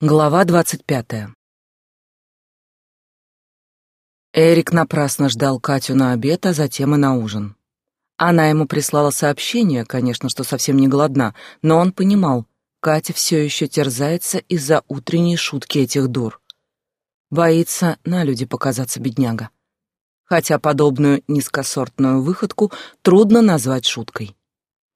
Глава двадцать пятая. Эрик напрасно ждал Катю на обед, а затем и на ужин. Она ему прислала сообщение, конечно, что совсем не голодна, но он понимал, Катя все еще терзается из-за утренней шутки этих дур. Боится на люди показаться бедняга. Хотя подобную низкосортную выходку трудно назвать шуткой.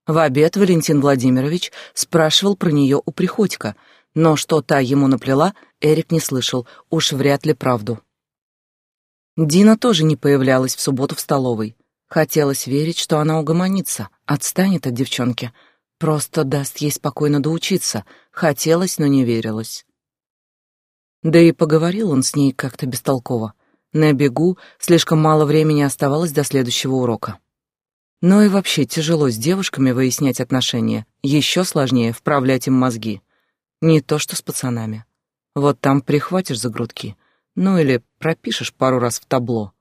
В обед Валентин Владимирович спрашивал про нее у Приходько — но что та ему наплела, Эрик не слышал, уж вряд ли правду. Дина тоже не появлялась в субботу в столовой. Хотелось верить, что она угомонится, отстанет от девчонки, просто даст ей спокойно доучиться. Хотелось, но не верилось. Да и поговорил он с ней как-то бестолково. На бегу слишком мало времени оставалось до следующего урока. Но и вообще тяжело с девушками выяснять отношения, еще сложнее вправлять им мозги. Не то что с пацанами. Вот там прихватишь за грудки, ну или пропишешь пару раз в табло,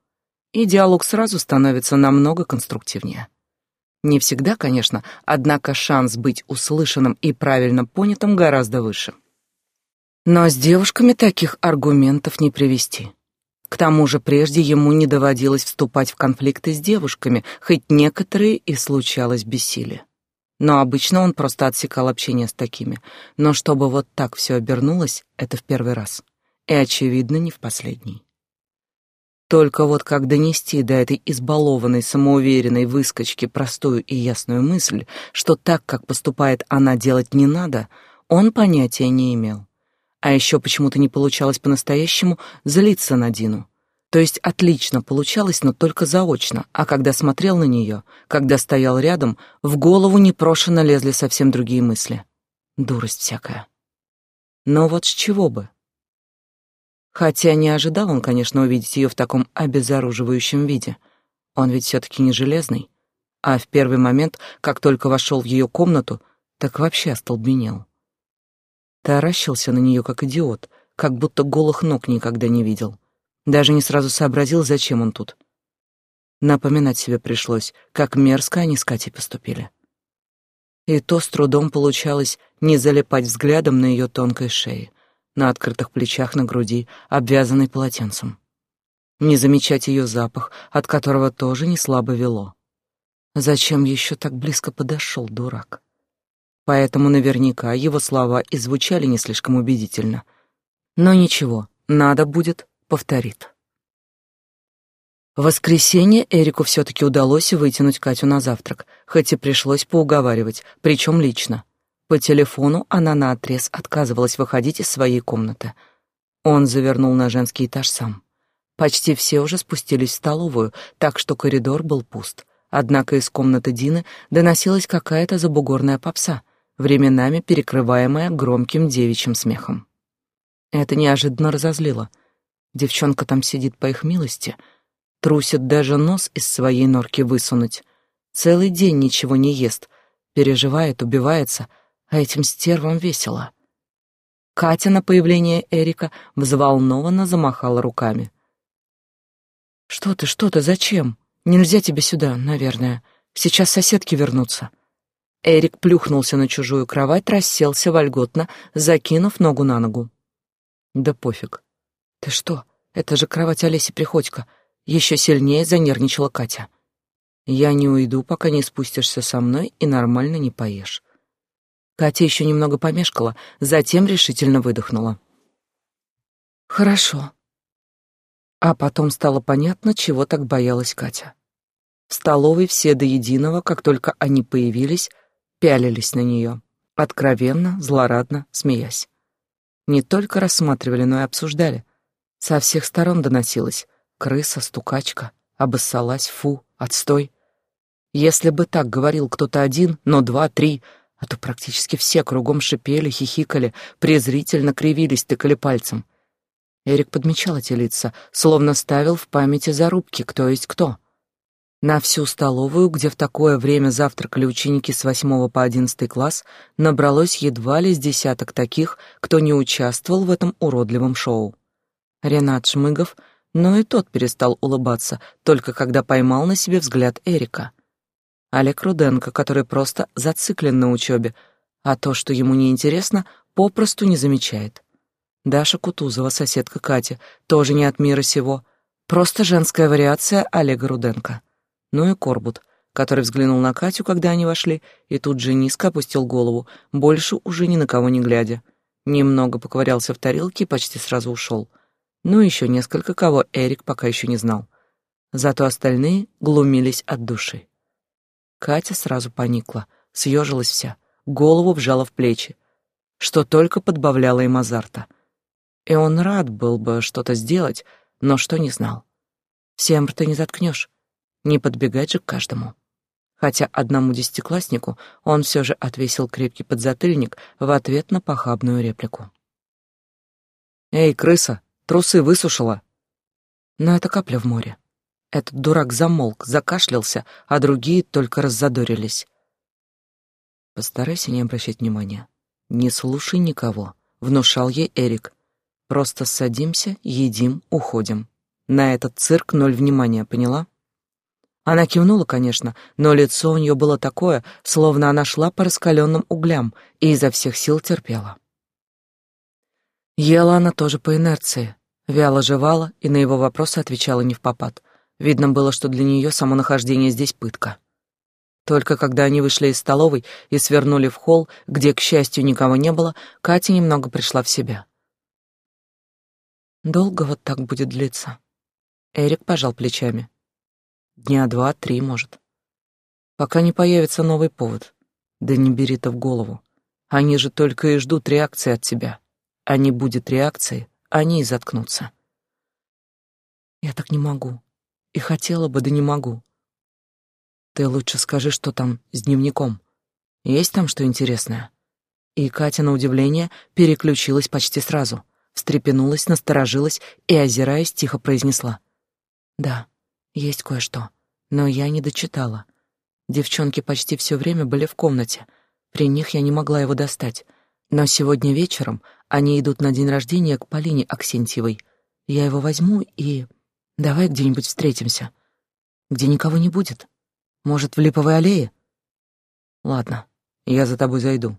и диалог сразу становится намного конструктивнее. Не всегда, конечно, однако шанс быть услышанным и правильно понятым гораздо выше. Но с девушками таких аргументов не привести. К тому же прежде ему не доводилось вступать в конфликты с девушками, хоть некоторые и случалось бессилие но обычно он просто отсекал общение с такими. Но чтобы вот так все обернулось, это в первый раз. И, очевидно, не в последний. Только вот как донести до этой избалованной, самоуверенной выскочки простую и ясную мысль, что так, как поступает она, делать не надо, он понятия не имел. А еще почему-то не получалось по-настоящему злиться на Дину. То есть отлично получалось, но только заочно, а когда смотрел на нее, когда стоял рядом, в голову непрошено лезли совсем другие мысли. Дурость всякая. Но вот с чего бы? Хотя не ожидал он, конечно, увидеть ее в таком обезоруживающем виде. Он ведь все-таки не железный. А в первый момент, как только вошел в ее комнату, так вообще остолбенел. Таращился на нее, как идиот, как будто голых ног никогда не видел. Даже не сразу сообразил, зачем он тут. Напоминать себе пришлось, как мерзко они с Катей поступили. И то с трудом получалось не залипать взглядом на ее тонкой шее, на открытых плечах, на груди, обвязанной полотенцем. Не замечать ее запах, от которого тоже не слабо вело. Зачем еще так близко подошел, дурак? Поэтому наверняка его слова и звучали не слишком убедительно. Но ничего, надо будет, повторит. В воскресенье Эрику все-таки удалось вытянуть Катю на завтрак, хоть и пришлось поуговаривать, причем лично. По телефону она наотрез отказывалась выходить из своей комнаты. Он завернул на женский этаж сам. Почти все уже спустились в столовую, так что коридор был пуст. Однако из комнаты Дины доносилась какая-то забугорная попса, временами перекрываемая громким девичьим смехом. Это неожиданно разозлило — Девчонка там сидит по их милости, трусит даже нос из своей норки высунуть. Целый день ничего не ест, переживает, убивается, а этим стервам весело. Катя на появление Эрика взволнованно замахала руками. «Что ты, что ты, зачем? Нельзя тебе сюда, наверное. Сейчас соседки вернутся». Эрик плюхнулся на чужую кровать, расселся вольготно, закинув ногу на ногу. «Да пофиг. «Ты что? Это же кровать Олеси Приходько!» Еще сильнее занервничала Катя. «Я не уйду, пока не спустишься со мной и нормально не поешь». Катя еще немного помешкала, затем решительно выдохнула. «Хорошо». А потом стало понятно, чего так боялась Катя. В столовой все до единого, как только они появились, пялились на нее, откровенно, злорадно, смеясь. Не только рассматривали, но и обсуждали — со всех сторон доносилось «крыса, стукачка, обоссалась, фу, отстой». Если бы так говорил кто-то один, но два, три, а то практически все кругом шипели, хихикали, презрительно кривились, тыкали пальцем. Эрик подмечал эти лица, словно ставил в памяти зарубки, кто есть кто. На всю столовую, где в такое время завтракали ученики с восьмого по одиннадцатый класс, набралось едва ли с десяток таких, кто не участвовал в этом уродливом шоу. Ренат Шмыгов, но и тот перестал улыбаться, только когда поймал на себе взгляд Эрика. Олег Руденко, который просто зациклен на учебе, а то, что ему неинтересно, попросту не замечает. Даша Кутузова, соседка Кати, тоже не от мира сего. Просто женская вариация Олега Руденко. Ну и Корбут, который взглянул на Катю, когда они вошли, и тут же низко опустил голову, больше уже ни на кого не глядя. Немного поковырялся в тарелке и почти сразу ушел. Ну еще несколько, кого Эрик пока еще не знал. Зато остальные глумились от души. Катя сразу поникла, съежилась вся, голову вжала в плечи, что только подбавляло им азарта. И он рад был бы что-то сделать, но что не знал. Всем рты не заткнешь, не подбегать же к каждому. Хотя одному десятикласснику он все же отвесил крепкий подзатыльник в ответ на похабную реплику. «Эй, крыса, трусы высушила!» Но это капля в море. Этот дурак замолк, закашлялся, а другие только раззадорились. Постарайся не обращать внимания. Не слушай никого, внушал ей Эрик. Просто садимся, едим, уходим. На этот цирк ноль внимания, поняла? Она кивнула, конечно, но лицо у нее было такое, словно она шла по раскаленным углям и изо всех сил терпела. Ела она тоже по инерции, вяло жевала и на его вопросы отвечала не в попад. Видно было, что для нее само нахождение здесь пытка. Только когда они вышли из столовой и свернули в холл, где, к счастью, никого не было, Катя немного пришла в себя. «Долго вот так будет длиться?» Эрик пожал плечами. «Дня два-три, может. Пока не появится новый повод. Да не бери-то в голову. Они же только и ждут реакции от тебя. А не будет реакции, они и заткнутся». «Я так не могу. И хотела бы, да не могу. Ты лучше скажи, что там с дневником. Есть там что интересное?» И Катя, на удивление, переключилась почти сразу, встрепенулась, насторожилась и, озираясь, тихо произнесла. «Да, есть кое-что, но я не дочитала. Девчонки почти все время были в комнате. При них я не могла его достать. Но сегодня вечером они идут на день рождения к Полине Аксентьевой. Я его возьму и... Давай где-нибудь встретимся. Где никого не будет. Может, в Липовой аллее? Ладно, я за тобой зайду.